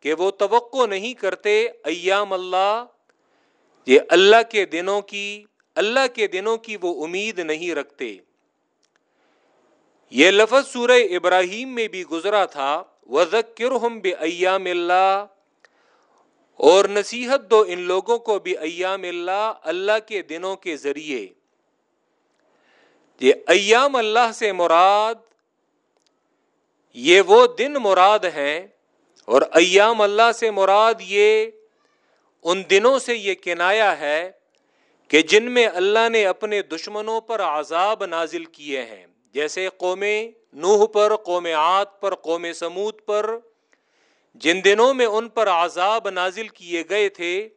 کہ وہ توقع نہیں کرتے ایام اللہ، یہ اللہ کے دنوں کی، اللہ کے دنوں کی وہ امید نہیں رکھتے۔ یہ لفظ سورہ ابراہیم میں بھی گزرا تھا وزکرہم بے ایام اللہ۔ اور نصیحت دو ان لوگوں کو بھی ایام اللہ اللہ کے دنوں کے ذریعے۔ یہ ایام اللہ سے مراد، یہ وہ دن مراد ہیں اور ایام اللہ سے مراد یہ ان دنوں سے یہ کنایا ہے کہ جن میں اللہ نے اپنے دشمنوں پر عذاب نازل کیے ہیں۔ جیسے قوم نوح پر، قوم عاد پر، قوم سمود پر، جن دنوں میں ان پر عذاب نازل کیے گئے تھے،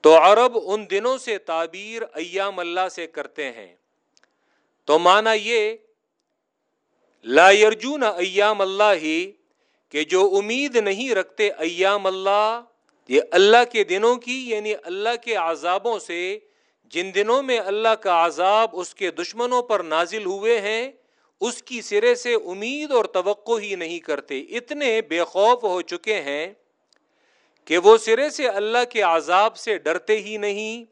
تو عرب ان دنوں سے تعبیر ایام اللہ سے کرتے ہیں۔ تو مانا یہ، لا یرجون ایام اللہ ہی کہ جو امید نہیں رکھتے ایام اللہ، یہ اللہ کے دنوں کی یعنی اللہ کے عذابوں سے، جن دنوں میں اللہ کا عذاب اس کے دشمنوں پر نازل ہوئے ہیں، اس کی سرے سے امید اور توقع ہی نہیں کرتے۔ اتنے بے خوف ہو چکے ہیں کہ وہ سرے سے اللہ کے عذاب سے ڈرتے ہی نہیں۔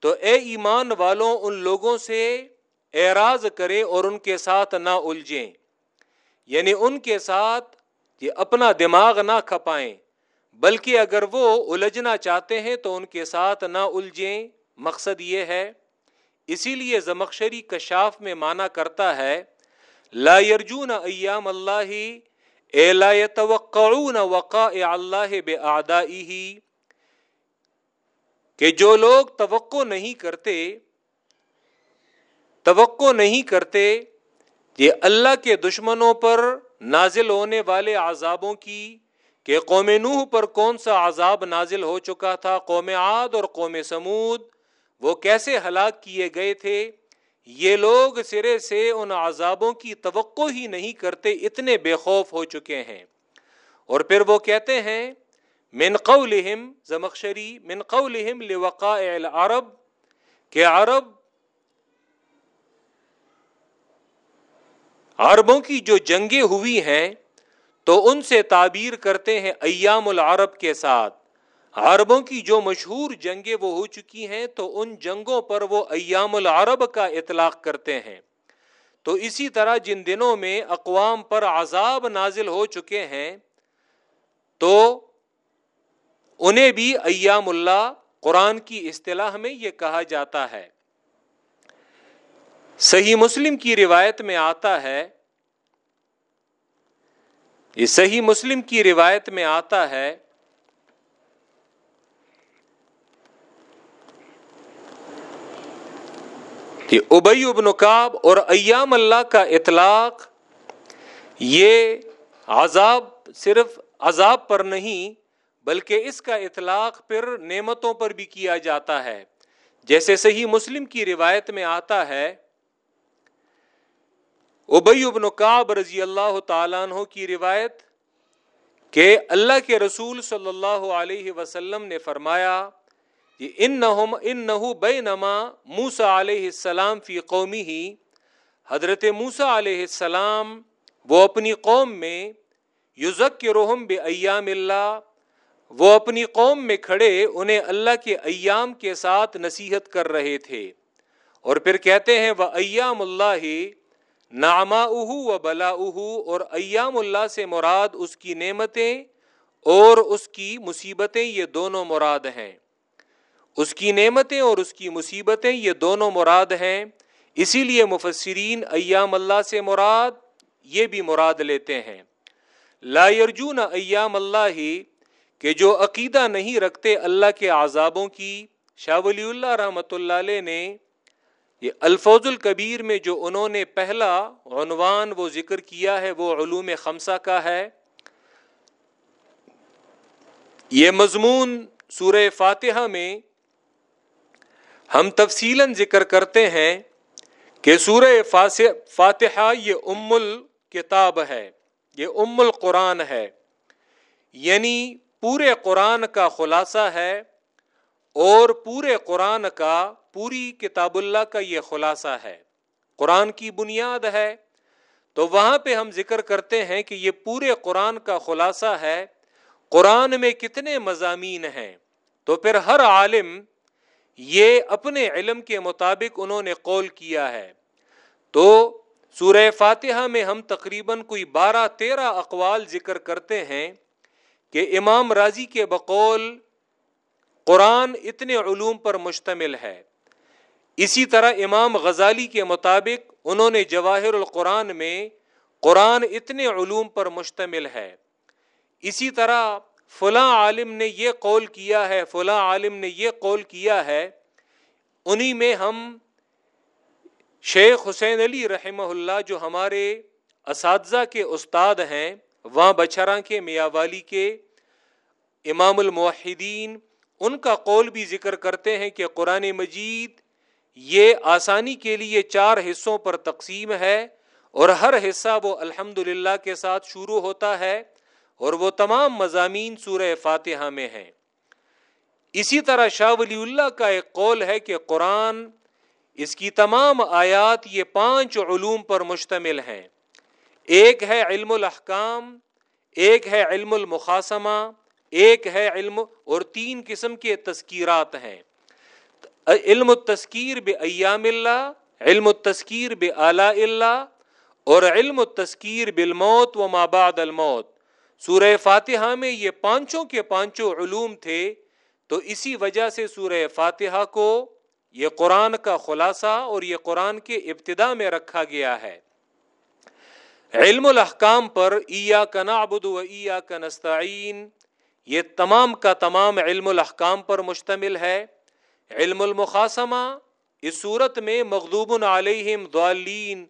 تو اے ایمان والوں، ان لوگوں سے اعراض کرے اور ان کے ساتھ نہ الجھیں۔ یعنی ان کے ساتھ یہ اپنا دماغ نہ کھپائیں، بلکہ اگر وہ الجھنا چاہتے ہیں تو ان کے ساتھ نہ الجھیں۔ مقصد یہ ہے، اسی لیے زمخشری کشاف میں مانا کرتا ہے، لا یرجون ایام اللہ، اے لا يتوقعون وقاء اللہ بأعدائه کہ جو لوگ توقع نہیں کرتے، توقع نہیں کرتے، یہ اللہ کے دشمنوں پر نازل ہونے والے عذابوں کی کہ قوم نوح پر کون سا عذاب نازل ہو چکا تھا، قوم عاد اور قوم سمود، وہ کیسے ہلاک کیے گئے تھے؟ یہ لوگ سرے سے ان عذابوں کی توقع ہی نہیں کرتے، اتنے بے خوف ہو چکے ہیں۔ اور پھر وہ کہتے ہیں، من قولہم، زمخشری، من قولہم لوقاء العرب، کہ عرب عربوں کی جو جنگیں ہوئی ہیں، تو ان سے تعبیر کرتے ہیں ایام العرب کے ساتھ۔ عربوں کی جو مشہور جنگیں وہ ہو چکی ہیں، تو ان جنگوں پر وہ ایام العرب کا اطلاق کرتے ہیں۔ تو اسی طرح جن دنوں میں اقوام پر عذاب نازل ہو چکے ہیں، تو انہیں بھی ایام اللہ، قرآن کی اصطلاح میں یہ کہا جاتا ہے۔ صحیح مسلم کی روایت میں آتا ہے، یہ صحیح مسلم کی روایت میں آتا ہے، کہ ابئی ابن کاب اور ایام اللہ کا اطلاق یہ عذاب صرف عذاب پر نہیں، بلکہ اس کا اطلاق پھر نعمتوں پر بھی کیا جاتا ہے۔ جیسے صحیح مسلم کی روایت میں آتا ہے ابئی ابن کاب رضی اللہ تعالیٰ عنہ کی روایت کہ اللہ کے رسول صلی اللہ علیہ وسلم نے فرمایا ان نہ ان نہ بے نما موسا علیہ السلام فی قومی ہی حضرت موسا علیہ السلام وہ اپنی قوم میں یوزک کے روحم بے ایام اللہ۔ وہ اپنی قوم میں کھڑے انہیں اللہ کے ایام کے ساتھ نصیحت کر رہے تھے۔ اور پھر کہتے ہیں وہ ایام اللہ ناما اہو و بلا اہو اور ایام اللہ سے مراد اس کی نعمتیں اور اس کی مصیبتیں یہ دونوں مراد ہیں۔ اس کی نعمتیں اور اس کی مصیبتیں یہ دونوں مراد ہیں۔ اسی لیے مفسرین ایام اللہ سے مراد یہ بھی مراد لیتے ہیں۔ لا یرجون ایام اللہ ہی کہ جو عقیدہ نہیں رکھتے اللہ کے عذابوں کی، شاہ ولی اللہ رحمۃ اللہ علیہ نے یہ الفوظ الکبیر میں جو انہوں نے پہلا عنوان وہ ذکر کیا ہے وہ علوم خمسہ کا ہے۔ یہ مضمون سورہ فاتحہ میں ہم تفصیل ذکر کرتے ہیں کہ سورہ فاتحہ یہ ام الکتاب ہے، یہ ام القرآن ہے یعنی پورے قرآن کا خلاصہ ہے۔ اور پورے قرآن کا، پوری کتاب اللہ کا یہ خلاصہ ہے۔ قرآن کی بنیاد ہے۔ تو وہاں پہ ہم ذکر کرتے ہیں کہ یہ پورے قرآن کا خلاصہ ہے۔ قرآن میں کتنے مضامین ہیں۔ تو پھر ہر عالم یہ اپنے علم کے مطابق انہوں نے قول کیا ہے۔ تو سورہ فاتحہ میں ہم تقریباً کوئی بارہ تیرہ اقوال ذکر کرتے ہیں کہ امام راضی کے بقول قرآن اتنے علوم پر مشتمل ہے۔ اسی طرح امام غزالی کے مطابق انہوں نے جواہر القرآن میں قرآن اتنے علوم پر مشتمل ہے۔ اسی طرح فلاں عالم نے یہ قول کیا ہے، فلاں عالم نے یہ قول کیا ہے، انہی میں ہم شیخ حسین علی رحمہ اللہ جو ہمارے اساتذہ کے استاد ہیں، وہاں بچھراں کے، میاں والی کے، امام الموحدین ان کا قول بھی ذکر کرتے ہیں کہ قرآن مجید یہ آسانی کے لیے چار حصوں پر تقسیم ہے اور ہر حصہ وہ الحمد کے ساتھ شروع ہوتا ہے اور وہ تمام مضامین سورہ فاتحہ میں ہیں۔ اسی طرح شاہ ولی اللہ کا ایک قول ہے کہ قرآن، اس کی تمام آیات یہ پانچ علوم پر مشتمل ہیں۔ ایک ہے علم الاحکام، ایک ہے علم المقاسمہ ایک ہے علم اور تین قسم کے تذکیرات ہیں۔ علم التذکیر بے ایام اللہ، علم التذکیر بے اعلی اللہ، اور علم التذکیر بالموت و بعد الموت۔ سورہ فاتحہ میں یہ پانچوں کے پانچوں علوم تھے، تو اسی وجہ سے سورہ فاتحہ کو یہ قرآن کا خلاصہ اور یہ قرآن کے ابتدا میں رکھا گیا ہے۔ علم الاحکام پر ایا کا نعبد و ایا کا نستعین یہ تمام کا تمام علم الاحکام پر مشتمل ہے۔ علم المقاسمہ اس صورت میں مغضوب علیہم ضالین،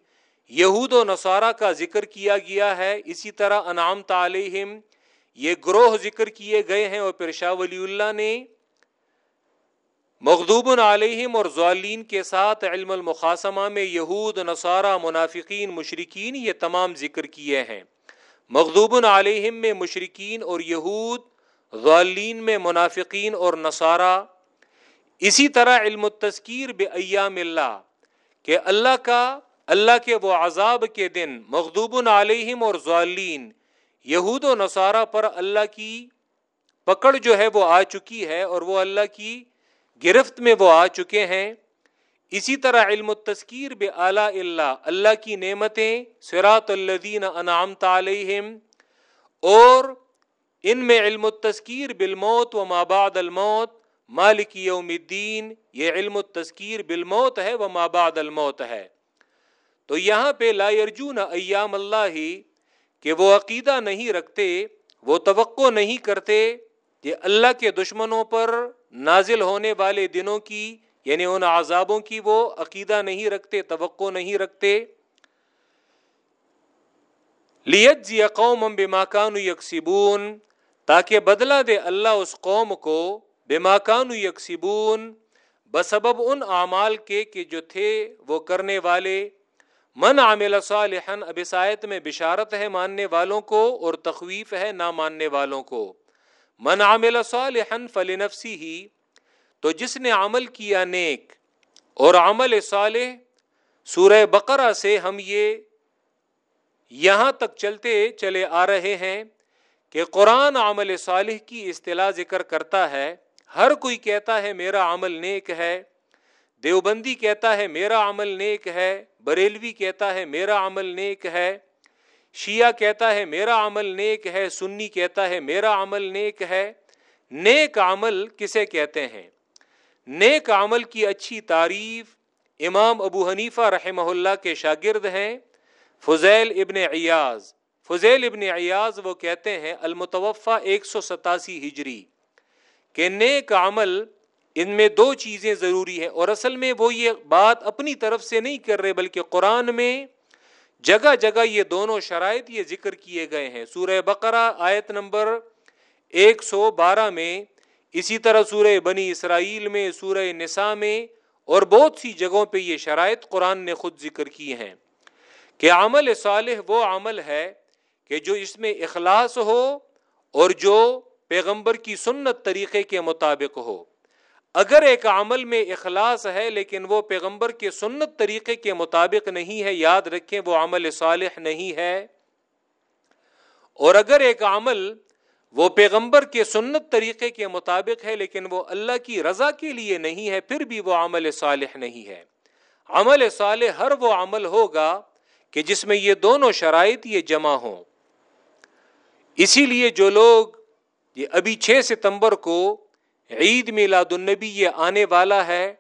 یہود و نصارہ کا ذکر کیا گیا ہے۔ اسی طرح انعام تعلیہم یہ گروہ ذکر کیے گئے ہیں اور پھر شاہ ولی اللہ نے۔ مغضوب علیہم اور ضالین کے ساتھ علم المقاسمہ میں یہود، نصارہ، منافقین مشرقین یہ تمام ذکر کیے ہیں۔ مغضوب علیہم میں مشرقین اور یہود غالین میں منافقین اور نصارہ، اسی طرح علم التذکیر بے ایام اللہ، کہ اللہ کا، اللہ کے وہ عذاب کے دن مغدوب علیہم اور ضالین یہود و نصارہ پر اللہ کی پکڑ جو ہے وہ آ چکی ہے اور وہ اللہ کی گرفت میں وہ آ چکے ہیں۔ اسی طرح علم التذکیر بے اعلی اللہ اللہ کی نعمتیں سراۃ الدین انعام علیہم اور ان میں علم التذکیر بالموت و مابعد الموت، مالک یوم الدین، یہ علم التذکیر بالموت ہے و مابعد الموت ہے۔ تو یہاں پہ لا یرجون ایام اللہ ہی کہ وہ عقیدہ نہیں رکھتے، وہ توقع نہیں کرتے کہ اللہ کے دشمنوں پر نازل ہونے والے دنوں کی یعنی ان عذابوں کی وہ عقیدہ نہیں رکھتے، توقع نہیں رکھتے۔ لیت قوم بے ماکان یکسبون تاکہ بدلہ دے اللہ اس قوم کو بے ماکان یکسبون، بسبب ان اعمال کے کہ جو تھے وہ کرنے والے۔ من عامل صالحا، اب آیت میں بشارت ہے ماننے والوں کو اور تخویف ہے نہ ماننے والوں کو۔ من عامل صالحا فلنفسی ہی تو جس نے عمل کیا نیک اور عمل صالح، سورہ بقرہ سے ہم یہ یہاں تک چلتے چلے آ رہے ہیں۔ کہ قرآن عمل صالح کی اصطلاح ذکر کرتا ہے، ہر کوئی کہتا ہے میرا عمل نیک ہے، دیوبندی کہتا ہے میرا عمل نیک ہے، بریلوی کہتا ہے میرا عمل نیک ہے، شیعہ کہتا ہے میرا عمل نیک ہے، سنی کہتا ہے میرا عمل نیک ہے۔ نیک عمل کسے کہتے ہیں؟ نیک عمل کی اچھی تعریف امام ابو حنیفہ رحمہ اللہ کے شاگرد ہیں، فضیل ابن ایاز فضیل ابن ایاز وہ کہتے ہیں المتوفہ ایک سو ستاسی ہجری کہ نیک عمل ان میں دو چیزیں ضروری ہیں اور اصل میں وہ یہ بات اپنی طرف سے نہیں کر رہے بلکہ قرآن میں جگہ جگہ یہ دونوں شرائط یہ ذکر کیے گئے ہیں۔ سورہ بقرہ آیت نمبر ایک سو بارہ میں، اسی طرح سورہ بنی اسرائیل میں، سورہ نساء میں اور بہت سی جگہوں پہ یہ شرائط قرآن نے خود ذکر کی ہیں کہ عمل صالح وہ عمل ہے کہ جو اس میں اخلاص ہو اور جو پیغمبر کی سنت طریقے کے مطابق ہو۔ اگر ایک عمل میں اخلاص ہے لیکن وہ پیغمبر کے سنت طریقے کے مطابق نہیں ہے، یاد رکھیں وہ عمل صالح نہیں ہے۔ اور اگر ایک عمل وہ پیغمبر کے سنت طریقے کے مطابق ہے لیکن وہ اللہ کی رضا کے لیے نہیں ہے، پھر بھی وہ عمل صالح نہیں ہے۔ عمل صالح ہر وہ عمل ہوگا کہ جس میں یہ دونوں شرائط یہ جمع ہوں۔ اسی لیے جو لوگ یہ ابھی چھ ستمبر کو عید میلاد النبی یہ آنے والا ہے،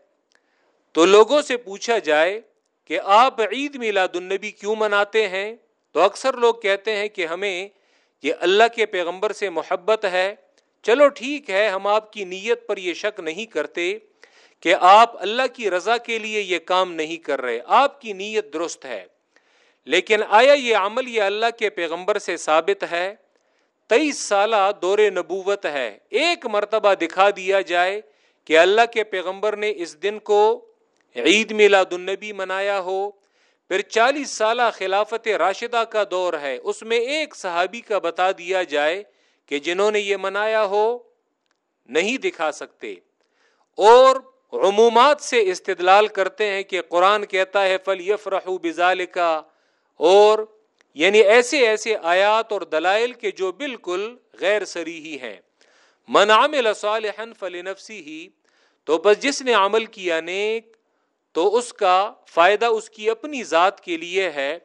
تو لوگوں سے پوچھا جائے کہ آپ عید میلاد النبی کیوں مناتے ہیں؟ تو اکثر لوگ کہتے ہیں کہ ہمیں یہ اللہ کے پیغمبر سے محبت ہے۔ چلو ٹھیک ہے، ہم آپ کی نیت پر یہ شک نہیں کرتے کہ آپ اللہ کی رضا کے لیے یہ کام نہیں کر رہے۔ آپ کی نیت درست ہے، لیکن آیا یہ عمل یہ اللہ کے پیغمبر سے ثابت ہے۔ تیئیس سالہ دور نبوت ہے۔ ایک مرتبہ دکھا دیا جائے کہ اللہ کے پیغمبر نے اس دن کو عید میلاد النبی منایا ہو۔ پھر چالیس سالہ خلافت راشدہ کا دور ہے۔ اس میں ایک صحابی کا بتا دیا جائے کہ جنہوں نے یہ منایا ہو، نہیں دکھا سکتے۔ اور عمومات سے استدلال کرتے ہیں کہ قرآن کہتا ہے فل یف رحو بزال کا اور یعنی ایسے ایسے آیات اور دلائل کے جو بالکل غیر سری ہی ہیں۔ من عمل صالحا فلنفسی ہی تو بس جس نے عمل کیا نیک، تو اس کا فائدہ اس کی اپنی ذات کے لیے ہے۔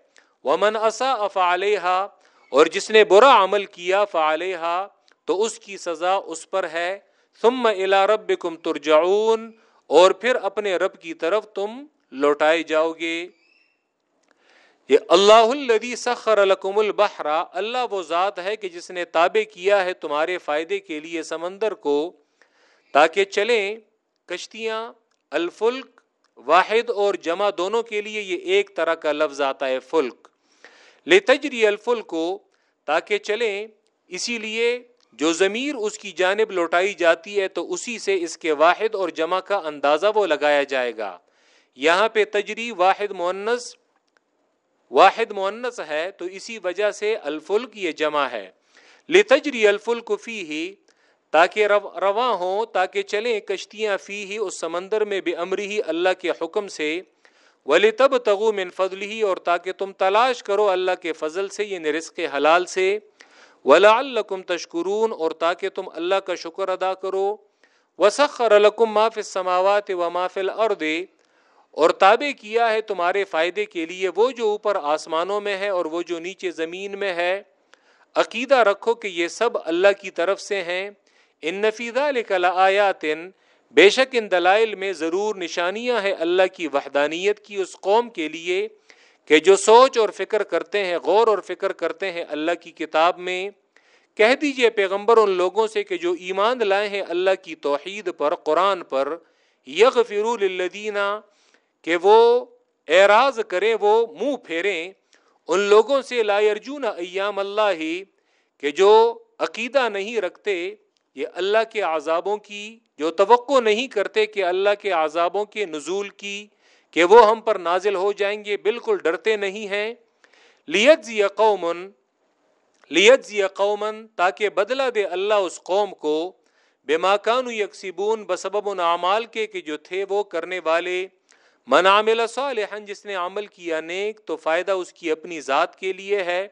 ومن اصا افعلیہ اور جس نے برا عمل کیا فعلیہ تو اس کی سزا اس پر ہے۔ ثم الى ربکم ترجعون، اور پھر اپنے رب کی طرف تم لوٹائے جاؤ گے۔ یہ اللہ الذي سخر لكم البحر، اللہ وہ ذات ہے کہ جس نے تابع کیا ہے تمہارے فائدے کے لیے سمندر کو، تاکہ چلیں کشتیاں، الفلک، واحد اور جمع دونوں کے لیے یہ ایک طرح کا لفظ آتا ہے، فلک۔ لے تجری الفل کو تاکہ چلیں اسی لیے جو ضمیر اس کی جانب لوٹائی جاتی ہے تو اسی سے اس کے واحد اور جمع کا اندازہ وہ لگایا جائے گا۔ یہاں پہ تجری واحد مونس واحد مونس ہے تو اسی وجہ سے الفلک یہ جمع ہے۔ لے تجری الفلک فی ہی تاکہ رواں ہوں، تاکہ چلیں کشتیاں فی ہی اس سمندر میں بے امری ہی اللہ کے حکم سے۔ ولی تب تغو من فضل ہی اور تاکہ تم تلاش کرو اللہ کے فضل سے یعنی یہ نرزق حلال سے۔ ولا الکم تشکرون، اور تاکہ تم اللہ کا شکر ادا کرو۔ وسخر الکم ما فی السماوات و ما فی الارض اور تابع کیا ہے تمہارے فائدے کے لیے، وہ جو اوپر آسمانوں میں ہے اور وہ جو نیچے زمین میں ہے۔ عقیدہ رکھو کہ یہ سب اللہ کی طرف سے ہیں۔ ان نفیدہ لکل بے شک ان دلائل میں ضرور نشانیاں ہیں اللہ کی وحدانیت کی اس قوم کے لیے کہ جو سوچ اور فکر کرتے ہیں، غور اور فکر کرتے ہیں اللہ کی کتاب میں۔ کہہ دیجیے پیغمبر ان لوگوں سے کہ جو ایمان لائے ہیں اللہ کی توحید پر، قرآن پر۔ یغفروا للذین کہ وہ اعراض کریں، وہ منہ پھیریں۔ ان لوگوں سے لا یرجون ایام اللہ ہی کہ جو عقیدہ نہیں رکھتے، یہ اللہ کے عذابوں کی، جو توقع نہیں کرتے کہ اللہ کے عذابوں کے نزول کی، کہ وہ ہم پر نازل ہو جائیں گے۔ بالکل ڈرتے نہیں ہیں۔ لیت ضی قومن لیت ضی قومن، تاکہ بدلہ دے اللہ اس قوم کو۔ بے ماکان یکسیبون بسبب ان اعمال کے، کہ جو تھے وہ کرنے والے۔ من عامل صالحا، جس نے عمل کیا نیک، تو فائدہ اس کی اپنی ذات کے لیے ہے،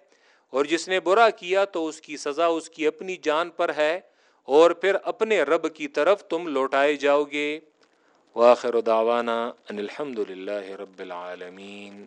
اور جس نے برا کیا، تو اس کی سزا اس کی اپنی جان پر ہے، اور پھر اپنے رب کی طرف تم لوٹائے جاؤ گے۔ واخر دعوانا ان الحمد للہ رب العالمین۔